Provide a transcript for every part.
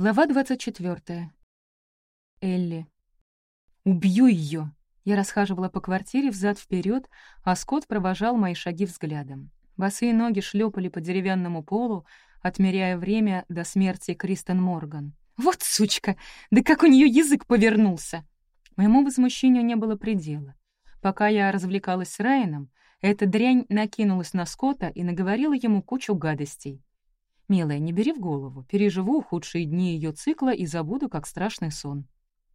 Глава 24. Элли. «Убью ее! Я расхаживала по квартире взад вперед, а Скотт провожал мои шаги взглядом. Босые ноги шлепали по деревянному полу, отмеряя время до смерти Кристен Морган. «Вот сучка! Да как у нее язык повернулся!» Моему возмущению не было предела. Пока я развлекалась с Райаном, эта дрянь накинулась на Скотта и наговорила ему кучу гадостей. «Милая, не бери в голову. Переживу худшие дни ее цикла и забуду, как страшный сон».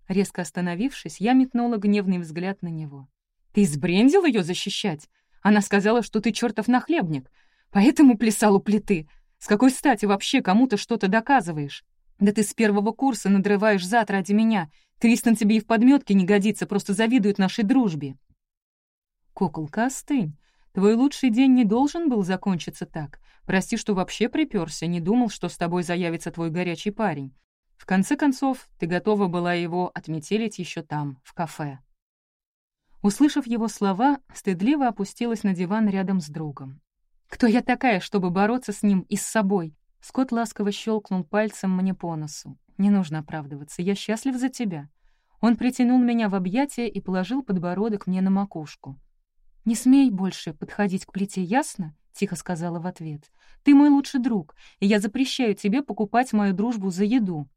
Резко остановившись, я метнула гневный взгляд на него. «Ты сбрендил ее защищать? Она сказала, что ты чертов нахлебник, поэтому плясал у плиты. С какой стати вообще кому-то что-то доказываешь? Да ты с первого курса надрываешь зад ради меня. Кристен тебе и в подметке не годится, просто завидует нашей дружбе». «Куколка, остынь. Твой лучший день не должен был закончиться так. Прости, что вообще приперся, не думал, что с тобой заявится твой горячий парень. В конце концов, ты готова была его отметелить еще там, в кафе». Услышав его слова, стыдливо опустилась на диван рядом с другом. «Кто я такая, чтобы бороться с ним и с собой?» Скотт ласково щелкнул пальцем мне по носу. «Не нужно оправдываться, я счастлив за тебя». Он притянул меня в объятия и положил подбородок мне на макушку. «Не смей больше подходить к плите, ясно?» — тихо сказала в ответ. «Ты мой лучший друг, и я запрещаю тебе покупать мою дружбу за еду».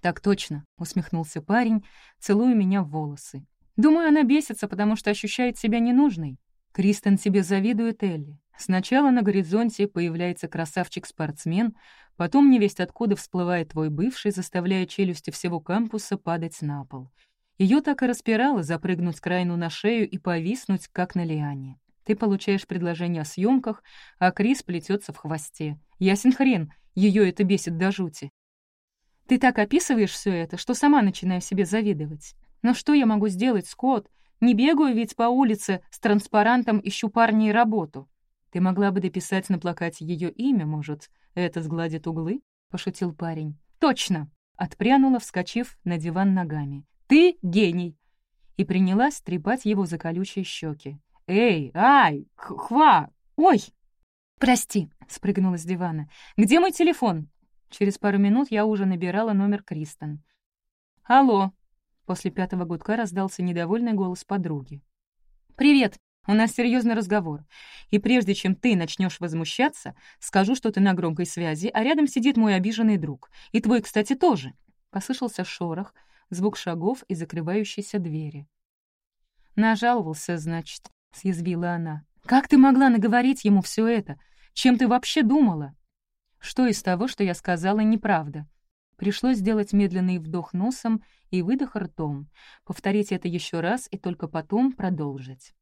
«Так точно», — усмехнулся парень, целуя меня в волосы. «Думаю, она бесится, потому что ощущает себя ненужной. Кристен тебе завидует Элли. Сначала на горизонте появляется красавчик-спортсмен, потом невесть откуда всплывает твой бывший, заставляя челюсти всего кампуса падать на пол. Ее так и распирало запрыгнуть к Райну на шею и повиснуть, как на лиане. Ты получаешь предложение о съемках, а Крис плетется в хвосте. Ясен хрен, ее это бесит до жути. Ты так описываешь все это, что сама начинаю себе завидовать. Но что я могу сделать, Скотт? Не бегаю ведь по улице с транспарантом «Ищу парня и работу». Ты могла бы дописать на плакате ее имя, может, это сгладит углы?» — пошутил парень. «Точно!» — отпрянула, вскочив на диван ногами. Ты гений!» И принялась трепать его за колючие щеки. «Эй, ай, хва, ой!» «Прости», — спрыгнула с дивана. «Где мой телефон?» Через пару минут я уже набирала номер Кристен. «Алло!» После пятого гудка раздался недовольный голос подруги. «Привет! У нас серьезный разговор. И прежде чем ты начнешь возмущаться, скажу, что ты на громкой связи, а рядом сидит мой обиженный друг. И твой, кстати, тоже». Послышался шорох, звук шагов и закрывающейся двери. «Нажаловался, значит», — съязвила она. «Как ты могла наговорить ему все это? Чем ты вообще думала?» Что из того, что я сказала, неправда? Пришлось сделать медленный вдох носом и выдох ртом, повторить это еще раз и только потом продолжить.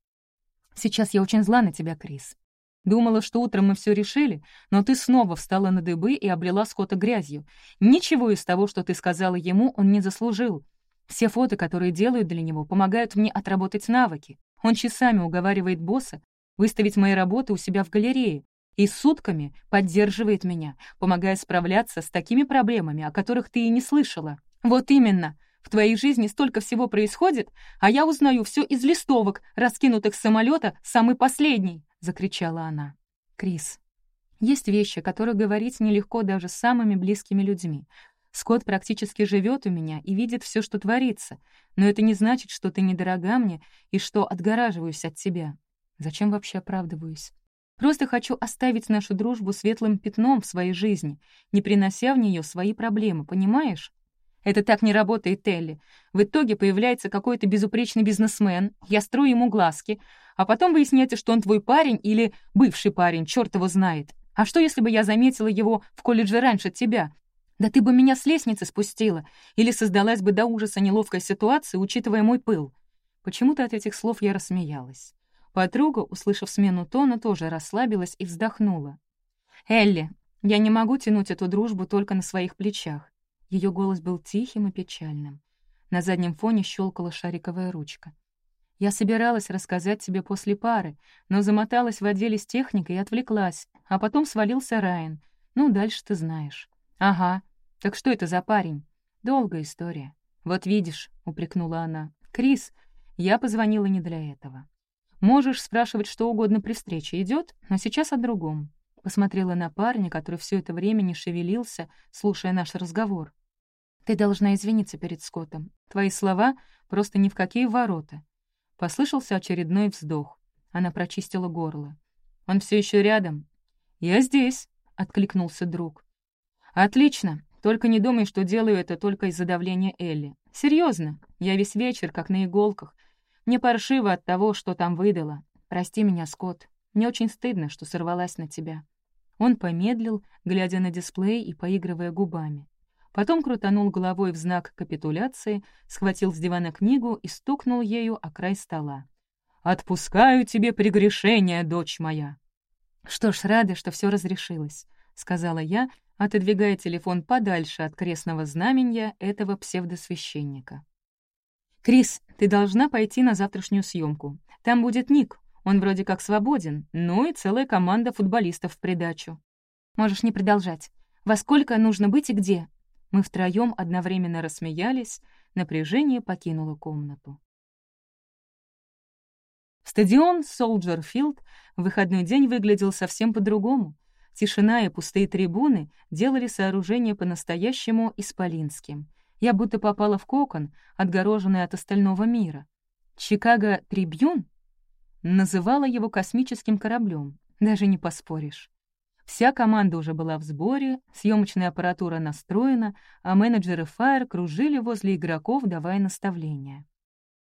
«Сейчас я очень зла на тебя, Крис. Думала, что утром мы все решили, но ты снова встала на дыбы и облила Скотта грязью. Ничего из того, что ты сказала ему, он не заслужил. Все фото, которые делают для него, помогают мне отработать навыки. Он часами уговаривает босса выставить мои работы у себя в галерее и сутками поддерживает меня, помогая справляться с такими проблемами, о которых ты и не слышала. Вот именно. В твоей жизни столько всего происходит, а я узнаю все из листовок, раскинутых с самолета, самый последний закричала она. «Крис, есть вещи, о которых говорить нелегко даже с самыми близкими людьми. Скотт практически живет у меня и видит все, что творится, но это не значит, что ты недорога мне и что отгораживаюсь от тебя. Зачем вообще оправдываюсь? Просто хочу оставить нашу дружбу светлым пятном в своей жизни, не принося в нее свои проблемы, понимаешь? Это так не работает, Телли. В итоге появляется какой-то безупречный бизнесмен, я строю ему глазки, а потом выясняется, что он твой парень или бывший парень, черт его знает. А что, если бы я заметила его в колледже раньше тебя? Да ты бы меня с лестницы спустила, или создалась бы до ужаса неловкая ситуация, учитывая мой пыл. Почему-то от этих слов я рассмеялась. Подруга, услышав смену тона, тоже расслабилась и вздохнула. «Элли, я не могу тянуть эту дружбу только на своих плечах. Ее голос был тихим и печальным. На заднем фоне щелкала шариковая ручка. «Я собиралась рассказать тебе после пары, но замоталась в отделе с техникой и отвлеклась, а потом свалился Райан. Ну, дальше ты знаешь». «Ага. Так что это за парень?» «Долгая история». «Вот видишь», — упрекнула она. «Крис, я позвонила не для этого. Можешь спрашивать что угодно при встрече, идет, но сейчас о другом». Посмотрела на парня, который все это время не шевелился, слушая наш разговор. Ты должна извиниться перед Скоттом. Твои слова просто ни в какие ворота. Послышался очередной вздох. Она прочистила горло. «Он все еще рядом?» «Я здесь», — откликнулся друг. «Отлично. Только не думай, что делаю это только из-за давления Элли. Серьезно, я весь вечер как на иголках. Мне паршиво от того, что там выдала. Прости меня, Скотт. Мне очень стыдно, что сорвалась на тебя». Он помедлил, глядя на дисплей и поигрывая губами. Потом крутанул головой в знак капитуляции, схватил с дивана книгу и стукнул ею о край стола. «Отпускаю тебе прегрешение, дочь моя!» «Что ж, рада, что все разрешилось», — сказала я, отодвигая телефон подальше от крестного знамения этого псевдосвященника. «Крис, ты должна пойти на завтрашнюю съемку. Там будет Ник, он вроде как свободен, ну и целая команда футболистов в придачу. Можешь не продолжать. Во сколько нужно быть и где?» Мы втроем одновременно рассмеялись, напряжение покинуло комнату. Стадион Солджер Филд в выходной день выглядел совсем по-другому. Тишина и пустые трибуны делали сооружение по-настоящему исполинским. Я будто попала в кокон, отгороженный от остального мира. «Чикаго Трибьюн» называла его космическим кораблем, даже не поспоришь. Вся команда уже была в сборе, съемочная аппаратура настроена, а менеджеры Fire кружили возле игроков, давая наставления.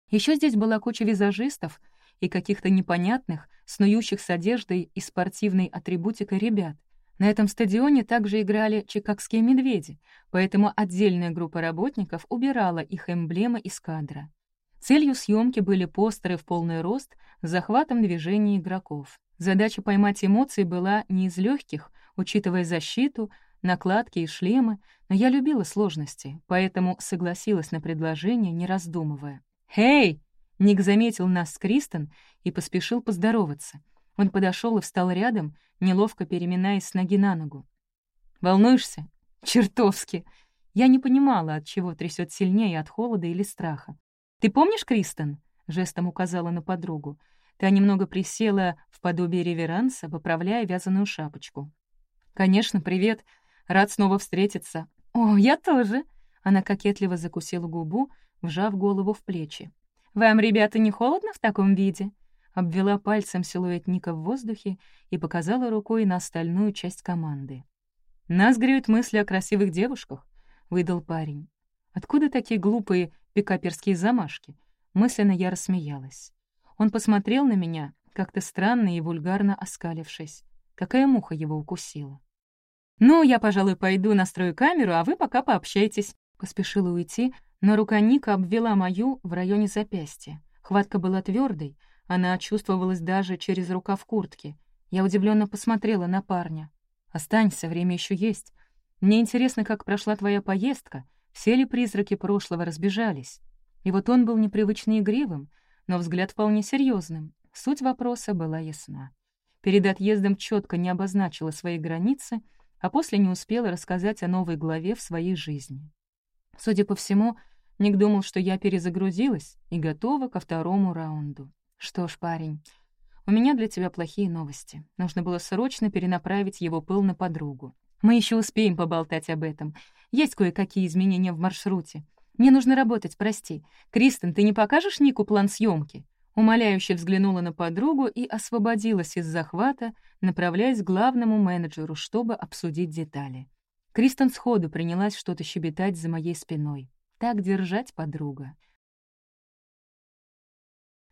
Еще здесь была куча визажистов и каких-то непонятных, снующих с одеждой и спортивной атрибутикой ребят. На этом стадионе также играли чикагские медведи, поэтому отдельная группа работников убирала их эмблемы из кадра. Целью съемки были постеры в полный рост с захватом движений игроков. Задача поймать эмоции была не из легких, учитывая защиту, накладки и шлемы, но я любила сложности, поэтому согласилась на предложение, не раздумывая. «Хей!» — Ник заметил нас с Кристен и поспешил поздороваться. Он подошел и встал рядом, неловко переминаясь с ноги на ногу. «Волнуешься?» «Чертовски!» Я не понимала, от чего трясет сильнее, от холода или страха. «Ты помнишь Кристен?» — жестом указала на подругу. Та немного присела в подобие реверанса, поправляя вязаную шапочку. «Конечно, привет. Рад снова встретиться». «О, я тоже». Она кокетливо закусила губу, вжав голову в плечи. «Вам, ребята, не холодно в таком виде?» Обвела пальцем силуэт Ника в воздухе и показала рукой на остальную часть команды. «Нас греют мысли о красивых девушках», — выдал парень. «Откуда такие глупые пикаперские замашки?» Мысленно я рассмеялась. Он посмотрел на меня, как-то странно и вульгарно оскалившись. Какая муха его укусила. «Ну, я, пожалуй, пойду настрою камеру, а вы пока пообщайтесь». Поспешила уйти, но рука Ника обвела мою в районе запястья. Хватка была твердой, она чувствовалась даже через рукав куртки. Я удивленно посмотрела на парня. «Останься, время еще есть. Мне интересно, как прошла твоя поездка, все ли призраки прошлого разбежались?» И вот он был непривычно игривым, но взгляд вполне серьезным. Суть вопроса была ясна. Перед отъездом четко не обозначила свои границы, а после не успела рассказать о новой главе в своей жизни. Судя по всему, Ник думал, что я перезагрузилась и готова ко второму раунду. Что ж, парень, у меня для тебя плохие новости. Нужно было срочно перенаправить его пыл на подругу. Мы еще успеем поболтать об этом. Есть кое-какие изменения в маршруте. Мне нужно работать, прости. Кристен, ты не покажешь Нику план съемки? Умоляюще взглянула на подругу и освободилась из захвата, направляясь к главному менеджеру, чтобы обсудить детали. Кристен сходу принялась что-то щебетать за моей спиной. Так держать, подруга.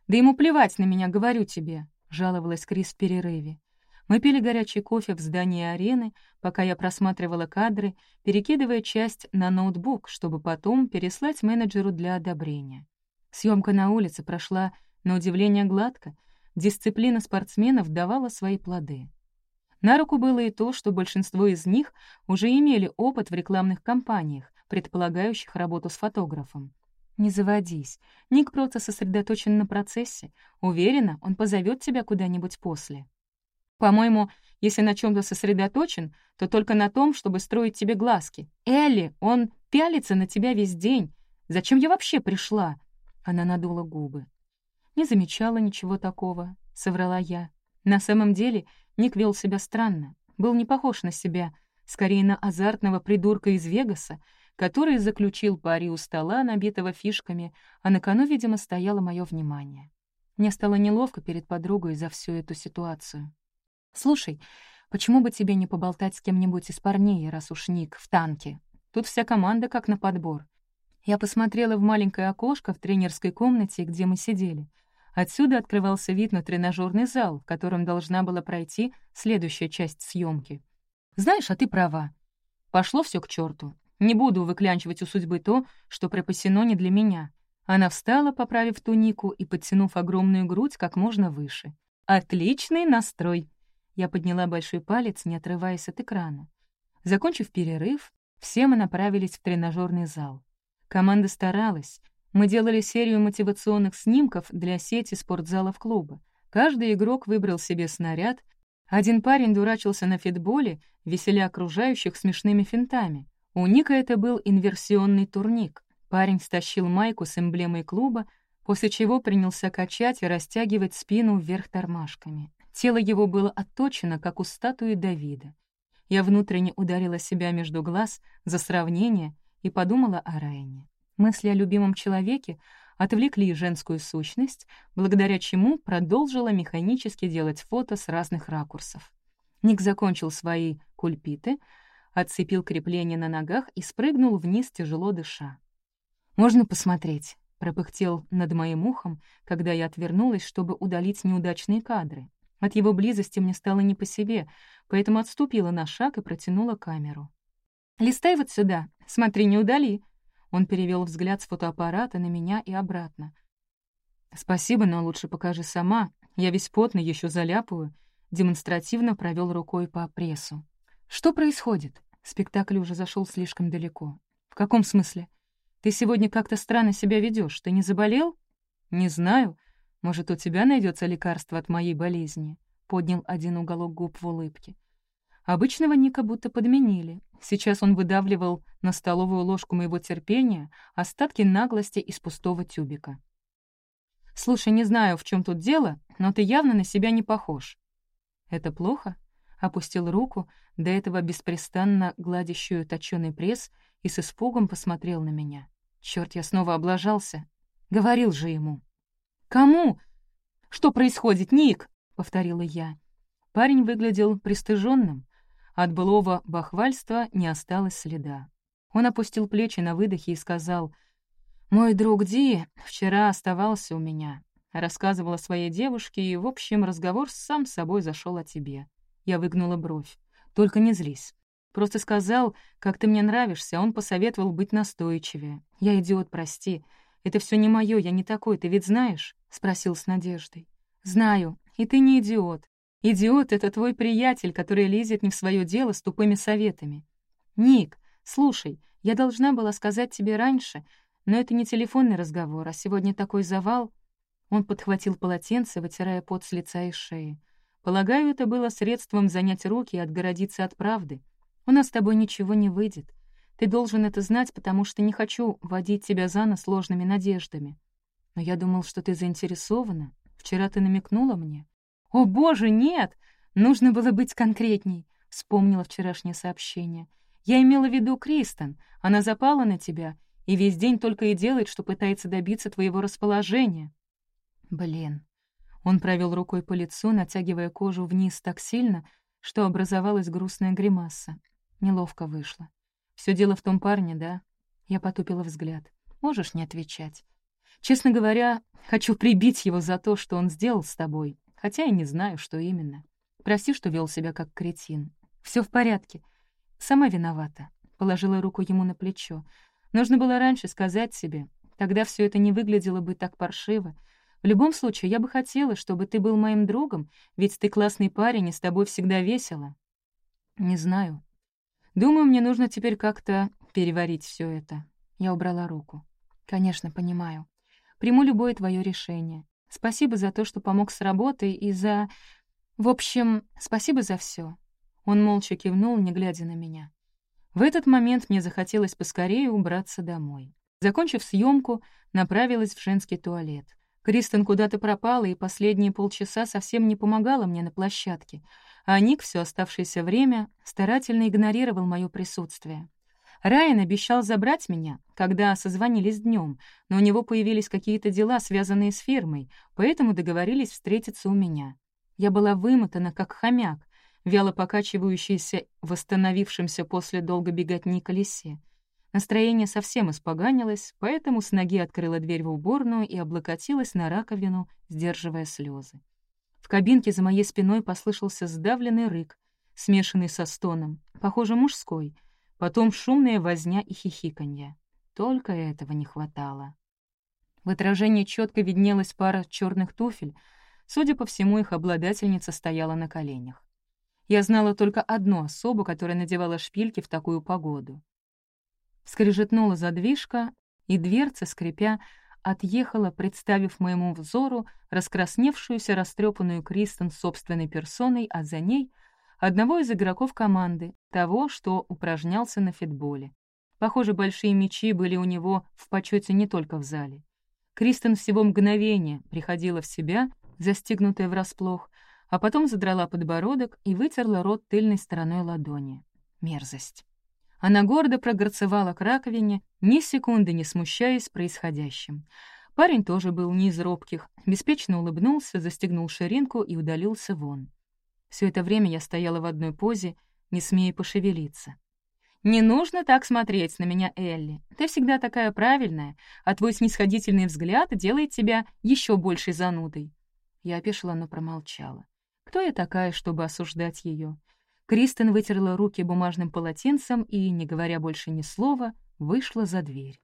«Да ему плевать на меня, говорю тебе», — жаловалась Крис в перерыве. Мы пили горячий кофе в здании арены, пока я просматривала кадры, перекидывая часть на ноутбук, чтобы потом переслать менеджеру для одобрения. Съемка на улице прошла, на удивление, гладко. Дисциплина спортсменов давала свои плоды. На руку было и то, что большинство из них уже имели опыт в рекламных кампаниях, предполагающих работу с фотографом. «Не заводись. Ник просто сосредоточен на процессе. Уверена, он позовет тебя куда-нибудь после». По-моему, если на чем то сосредоточен, то только на том, чтобы строить тебе глазки. Элли, он пялится на тебя весь день. Зачем я вообще пришла?» Она надула губы. «Не замечала ничего такого», — соврала я. На самом деле Ник вел себя странно, был не похож на себя, скорее на азартного придурка из Вегаса, который заключил пари у стола, набитого фишками, а на кону, видимо, стояло мое внимание. Мне стало неловко перед подругой за всю эту ситуацию. «Слушай, почему бы тебе не поболтать с кем-нибудь из парней, раз уж Ник в танке? Тут вся команда как на подбор». Я посмотрела в маленькое окошко в тренерской комнате, где мы сидели. Отсюда открывался вид на тренажерный зал, в котором должна была пройти следующая часть съемки. «Знаешь, а ты права. Пошло все к черту. Не буду выклянчивать у судьбы то, что припасено не для меня. Она встала, поправив тунику и подтянув огромную грудь как можно выше. «Отличный настрой!» Я подняла большой палец, не отрываясь от экрана. Закончив перерыв, все мы направились в тренажерный зал. Команда старалась. Мы делали серию мотивационных снимков для сети спортзалов клуба. Каждый игрок выбрал себе снаряд. Один парень дурачился на фитболе, веселя окружающих смешными финтами. У Ника это был инверсионный турник. Парень стащил майку с эмблемой клуба, после чего принялся качать и растягивать спину вверх тормашками. Тело его было отточено, как у статуи Давида. Я внутренне ударила себя между глаз за сравнение и подумала о Райане. Мысли о любимом человеке отвлекли женскую сущность, благодаря чему продолжила механически делать фото с разных ракурсов. Ник закончил свои кульпиты, отцепил крепление на ногах и спрыгнул вниз, тяжело дыша. «Можно посмотреть?» — пропыхтел над моим ухом, когда я отвернулась, чтобы удалить неудачные кадры. От его близости мне стало не по себе, поэтому отступила на шаг и протянула камеру. «Листай вот сюда, смотри, не удали!» Он перевел взгляд с фотоаппарата на меня и обратно. «Спасибо, но лучше покажи сама. Я весь потный, еще заляпаю». Демонстративно провел рукой по прессу. «Что происходит?» Спектакль уже зашел слишком далеко. «В каком смысле?» Ты сегодня как-то странно себя ведешь. Ты не заболел? Не знаю. Может, у тебя найдется лекарство от моей болезни? Поднял один уголок губ в улыбке. Обычного Ника будто подменили. Сейчас он выдавливал на столовую ложку моего терпения остатки наглости из пустого тюбика. «Слушай, не знаю, в чем тут дело, но ты явно на себя не похож». «Это плохо?» Опустил руку, до этого беспрестанно гладящую точёный пресс, и с испугом посмотрел на меня. Черт, я снова облажался. Говорил же ему. «Кому?» «Что происходит, Ник?» — повторила я. Парень выглядел пристыженным. От былого бахвальства не осталось следа. Он опустил плечи на выдохе и сказал, «Мой друг Ди вчера оставался у меня, рассказывал о своей девушке, и, в общем, разговор сам собой зашел о тебе». Я выгнула бровь. «Только не злись. Просто сказал, как ты мне нравишься, а он посоветовал быть настойчивее. Я идиот, прости. Это все не мое, я не такой, ты ведь знаешь?» — спросил с надеждой. «Знаю, и ты не идиот. Идиот — это твой приятель, который лезет не в свое дело с тупыми советами. Ник, слушай, я должна была сказать тебе раньше, но это не телефонный разговор, а сегодня такой завал». Он подхватил полотенце, вытирая пот с лица и шеи. Полагаю, это было средством занять руки и отгородиться от правды. У нас с тобой ничего не выйдет. Ты должен это знать, потому что не хочу водить тебя за нос ложными надеждами. Но я думал, что ты заинтересована. Вчера ты намекнула мне. О, боже, нет! Нужно было быть конкретней. Вспомнила вчерашнее сообщение. Я имела в виду Кристен. Она запала на тебя и весь день только и делает, что пытается добиться твоего расположения. Блин. Он провел рукой по лицу, натягивая кожу вниз так сильно, что образовалась грустная гримаса. Неловко вышло. Все дело в том парне, да?» Я потупила взгляд. «Можешь не отвечать. Честно говоря, хочу прибить его за то, что он сделал с тобой, хотя и не знаю, что именно. Прости, что вел себя как кретин. Все в порядке. Сама виновата». Положила руку ему на плечо. «Нужно было раньше сказать себе. Тогда все это не выглядело бы так паршиво. В любом случае, я бы хотела, чтобы ты был моим другом, ведь ты классный парень, и с тобой всегда весело». «Не знаю», Думаю, мне нужно теперь как-то переварить все это. Я убрала руку. Конечно, понимаю. Приму любое твое решение. Спасибо за то, что помог с работой и за... В общем, спасибо за все. Он молча кивнул, не глядя на меня. В этот момент мне захотелось поскорее убраться домой. Закончив съемку, направилась в женский туалет. Кристен куда-то пропала, и последние полчаса совсем не помогала мне на площадке — а Ник все оставшееся время старательно игнорировал мое присутствие. Райан обещал забрать меня, когда созвонились днем, но у него появились какие-то дела, связанные с фирмой, поэтому договорились встретиться у меня. Я была вымотана, как хомяк, вяло покачивающийся в восстановившемся после долго беготни колесе. Настроение совсем испоганилось, поэтому с ноги открыла дверь в уборную и облокотилась на раковину, сдерживая слезы. В кабинке за моей спиной послышался сдавленный рык, смешанный со стоном, похоже, мужской, потом шумная возня и хихиканье. Только этого не хватало. В отражении четко виднелась пара черных туфель. Судя по всему, их обладательница стояла на коленях. Я знала только одну особу, которая надевала шпильки в такую погоду. Скрежетнула задвижка, и дверца, скрипя, отъехала, представив моему взору раскрасневшуюся, растрепанную Кристен собственной персоной, а за ней — одного из игроков команды, того, что упражнялся на фитболе. Похоже, большие мячи были у него в почете не только в зале. Кристен всего мгновение приходила в себя, застигнутая врасплох, а потом задрала подбородок и вытерла рот тыльной стороной ладони. Мерзость. Она гордо прогорцевала к раковине, ни секунды не смущаясь происходящим. Парень тоже был не из робких, беспечно улыбнулся, застегнул ширинку и удалился вон. Все это время я стояла в одной позе, не смея пошевелиться. «Не нужно так смотреть на меня, Элли. Ты всегда такая правильная, а твой снисходительный взгляд делает тебя еще большей занудой». Я опешила, но промолчала. Кто я такая, чтобы осуждать ее? Кристен вытерла руки бумажным полотенцем и, не говоря больше ни слова, вышла за дверь.